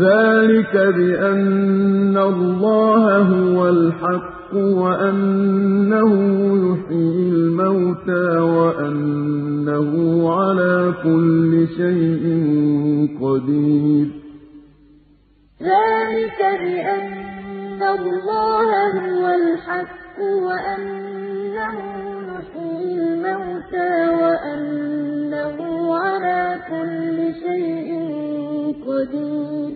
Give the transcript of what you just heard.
ذَٰلِكَ بِأَنَّ اللَّهَ هُوَ الْحَقُّ وَأَنَّهُ يُحْيِي الْمَوْتَىٰ وَأَنَّهُ عَلَىٰ كُلِّ شَيْءٍ قَدِيرٌ. ذَٰلِكَ بِأَنَّ اللَّهَ هُوَ الْحَقُّ وَأَنَّهُ يُحْيِي الْمَوْتَىٰ وَأَنَّهُ عَلَىٰ كُلِّ شَيْءٍ قَدِيرٌ.